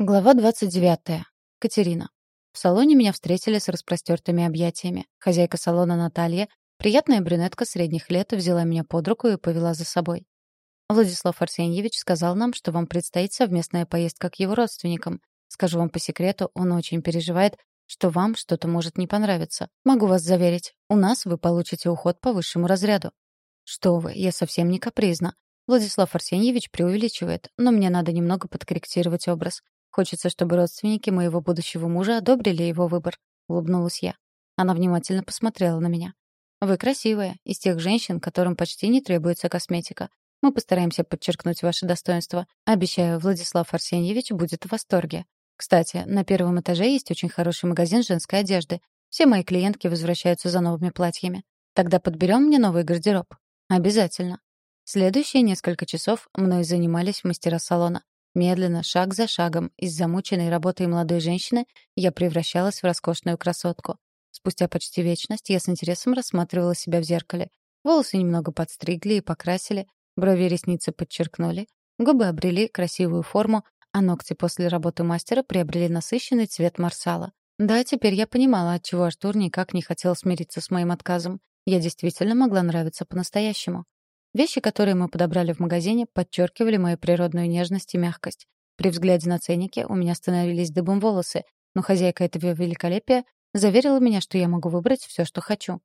Глава 29. Катерина. В салоне меня встретили с распростертыми объятиями. Хозяйка салона Наталья, приятная брюнетка средних лет, взяла меня под руку и повела за собой. Владислав Арсеньевич сказал нам, что вам предстоит совместная поездка к его родственникам. Скажу вам по секрету, он очень переживает, что вам что-то может не понравиться. Могу вас заверить, у нас вы получите уход по высшему разряду. Что вы, я совсем не капризна. Владислав Арсеньевич преувеличивает, но мне надо немного подкорректировать образ. Хочется, чтобы родственники моего будущего мужа одобрили его выбор», — улыбнулась я. Она внимательно посмотрела на меня. «Вы красивая, из тех женщин, которым почти не требуется косметика. Мы постараемся подчеркнуть ваше достоинство. Обещаю, Владислав Арсеньевич будет в восторге. Кстати, на первом этаже есть очень хороший магазин женской одежды. Все мои клиентки возвращаются за новыми платьями. Тогда подберем мне новый гардероб. Обязательно. Следующие несколько часов мной занимались мастера салона. Медленно, шаг за шагом, из замученной работой молодой женщины я превращалась в роскошную красотку. Спустя почти вечность я с интересом рассматривала себя в зеркале. Волосы немного подстригли и покрасили, брови и ресницы подчеркнули, губы обрели красивую форму, а ногти после работы мастера приобрели насыщенный цвет марсала. Да, теперь я понимала, отчего Артур никак не хотел смириться с моим отказом. Я действительно могла нравиться по-настоящему. Вещи, которые мы подобрали в магазине, подчеркивали мою природную нежность и мягкость. При взгляде на ценники у меня становились дыбом волосы, но хозяйка этого великолепия заверила меня, что я могу выбрать все, что хочу.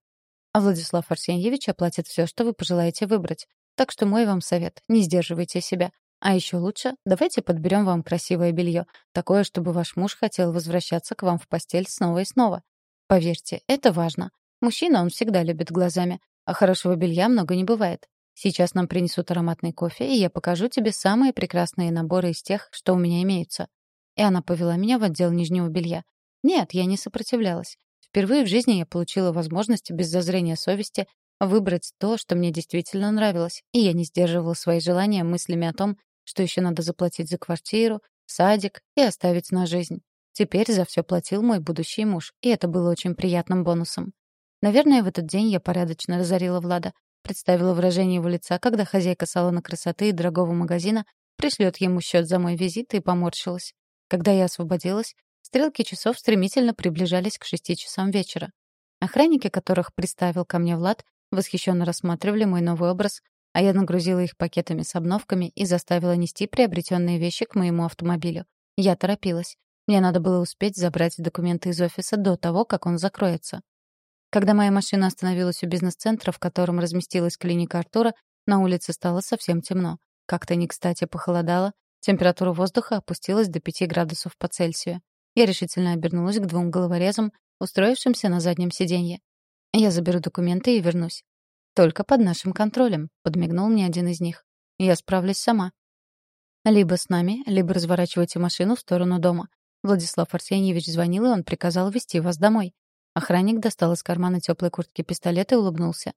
А Владислав Арсеньевич оплатит все, что вы пожелаете выбрать. Так что мой вам совет — не сдерживайте себя. А еще лучше, давайте подберем вам красивое белье, такое, чтобы ваш муж хотел возвращаться к вам в постель снова и снова. Поверьте, это важно. Мужчина он всегда любит глазами, а хорошего белья много не бывает. Сейчас нам принесут ароматный кофе, и я покажу тебе самые прекрасные наборы из тех, что у меня имеются». И она повела меня в отдел нижнего белья. Нет, я не сопротивлялась. Впервые в жизни я получила возможность без зазрения совести выбрать то, что мне действительно нравилось, и я не сдерживала свои желания мыслями о том, что еще надо заплатить за квартиру, садик и оставить на жизнь. Теперь за все платил мой будущий муж, и это было очень приятным бонусом. Наверное, в этот день я порядочно разорила Влада, Представила выражение его лица, когда хозяйка салона красоты и дорогого магазина пришлет ему счет за мой визит и поморщилась. Когда я освободилась, стрелки часов стремительно приближались к шести часам вечера. Охранники, которых представил ко мне Влад, восхищенно рассматривали мой новый образ, а я нагрузила их пакетами с обновками и заставила нести приобретенные вещи к моему автомобилю. Я торопилась. Мне надо было успеть забрать документы из офиса до того, как он закроется. Когда моя машина остановилась у бизнес-центра, в котором разместилась клиника Артура, на улице стало совсем темно. Как-то не кстати похолодало, температура воздуха опустилась до 5 градусов по Цельсию. Я решительно обернулась к двум головорезам, устроившимся на заднем сиденье. «Я заберу документы и вернусь». «Только под нашим контролем», — подмигнул мне один из них. «Я справлюсь сама». «Либо с нами, либо разворачивайте машину в сторону дома. Владислав Арсеньевич звонил, и он приказал везти вас домой. Охранник достал из кармана теплой куртки пистолет и улыбнулся.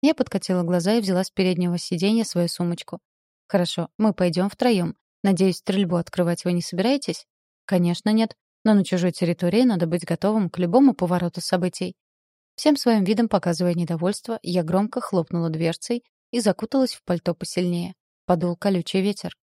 Я подкатила глаза и взяла с переднего сиденья свою сумочку. «Хорошо, мы пойдем втроем. Надеюсь, стрельбу открывать вы не собираетесь?» «Конечно нет. Но на чужой территории надо быть готовым к любому повороту событий». Всем своим видом показывая недовольство, я громко хлопнула дверцей и закуталась в пальто посильнее. Подул колючий ветер.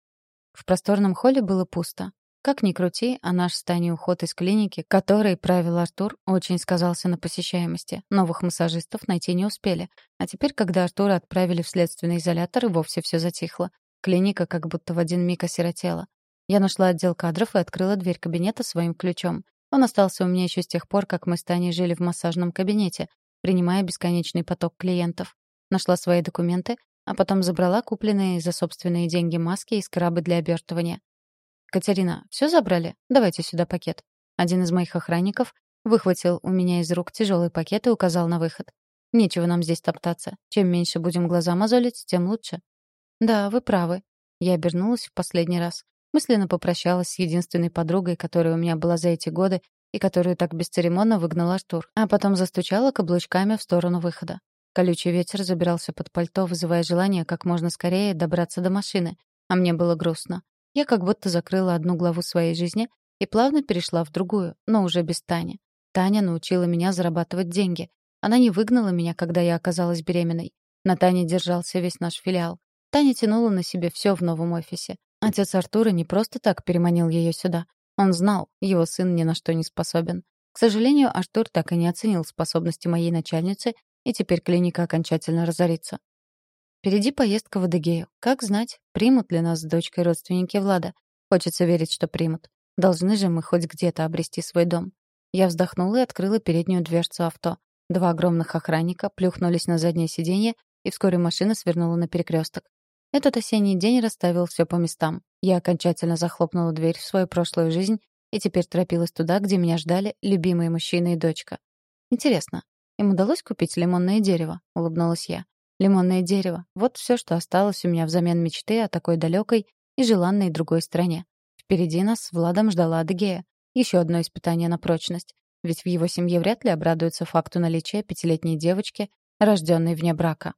В просторном холле было пусто. Как ни крути, а наш с уход из клиники, который правил Артур, очень сказался на посещаемости. Новых массажистов найти не успели. А теперь, когда Артура отправили в следственный изолятор, и вовсе все затихло. Клиника как будто в один миг осиротела. Я нашла отдел кадров и открыла дверь кабинета своим ключом. Он остался у меня еще с тех пор, как мы с Таней жили в массажном кабинете, принимая бесконечный поток клиентов. Нашла свои документы, а потом забрала купленные за собственные деньги маски и скрабы для обертывания. «Катерина, все забрали? Давайте сюда пакет». Один из моих охранников выхватил у меня из рук тяжелый пакет и указал на выход. «Нечего нам здесь топтаться. Чем меньше будем глаза мозолить, тем лучше». «Да, вы правы». Я обернулась в последний раз. Мысленно попрощалась с единственной подругой, которая у меня была за эти годы и которую так бесцеремонно выгнал Артур, а потом застучала каблучками в сторону выхода. Колючий ветер забирался под пальто, вызывая желание как можно скорее добраться до машины, а мне было грустно. Я как будто закрыла одну главу своей жизни и плавно перешла в другую, но уже без Тани. Таня научила меня зарабатывать деньги. Она не выгнала меня, когда я оказалась беременной. На Тане держался весь наш филиал. Таня тянула на себе все в новом офисе. Отец Артура не просто так переманил ее сюда. Он знал, его сын ни на что не способен. К сожалению, Аштур так и не оценил способности моей начальницы, и теперь клиника окончательно разорится. Впереди поездка в Адыгею. Как знать, примут ли нас с дочкой родственники Влада. Хочется верить, что примут. Должны же мы хоть где-то обрести свой дом. Я вздохнула и открыла переднюю дверцу авто. Два огромных охранника плюхнулись на заднее сиденье, и вскоре машина свернула на перекресток. Этот осенний день расставил все по местам. Я окончательно захлопнула дверь в свою прошлую жизнь и теперь торопилась туда, где меня ждали любимые мужчина и дочка. Интересно, им удалось купить лимонное дерево? Улыбнулась я. Лимонное дерево — вот все, что осталось у меня взамен мечты о такой далекой и желанной другой стране. Впереди нас с Владом ждала Адыгея. Еще одно испытание на прочность. Ведь в его семье вряд ли обрадуются факту наличия пятилетней девочки, рожденной вне брака.